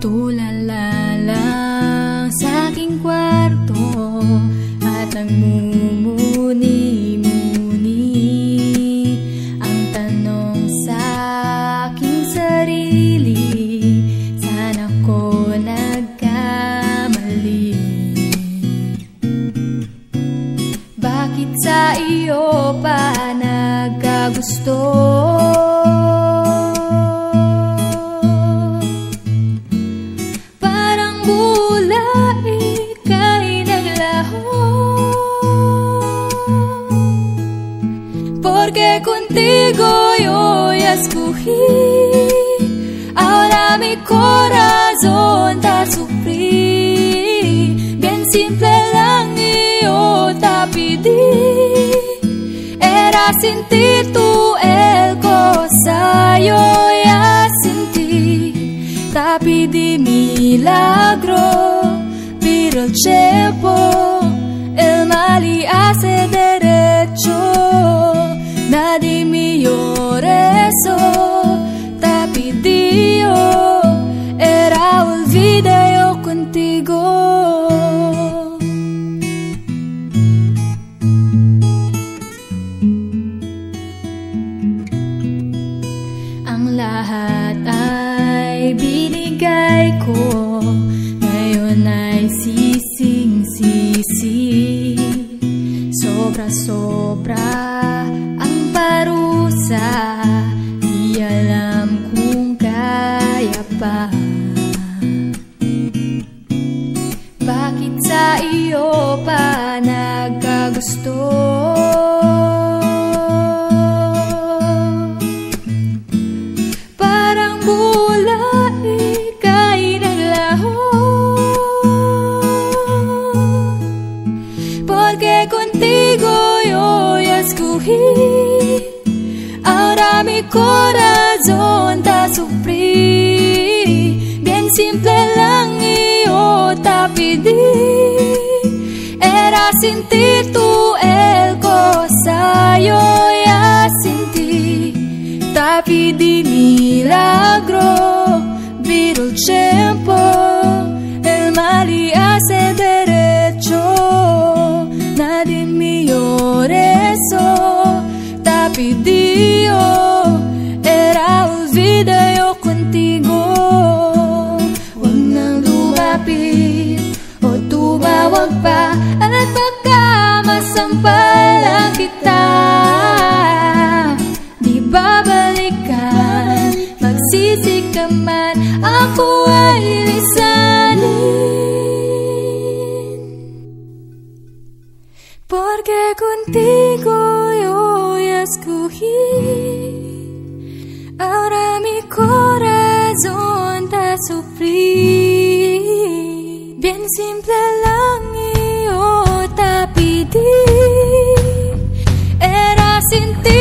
Tulala lang sa aking kwarto At nagmumuni-muni Ang tanong sa aking sarili Sana ko nagkamali Bakit sa iyo pa nagkagusto? Contigo yo escogí. Ahora mi corazón está sufrí. Bien simple lang yo te pedí. Era sentir tú el cosa yo ya sentí. Te pedí milagro, pero el tiempo, el mal y hace derecho. Contigo. Ang lahat ay binigay ko. Ngayon ay sising-sisi. Sobra-sobra parusa. Di alam kung kaya pa nagkagusto Parang mula ika'y naglaho Porque contigo yo escogí mi corazón te sufrí. Bien simple lang te pedí. Era sentir tú milagro viro il tempo e il mare a sedereccio nadie mi oreso tapi Dio. Porque contigo yo escogí, ahora mi corazón te sufrí. Bien simple la mía te pedí, era sin ti.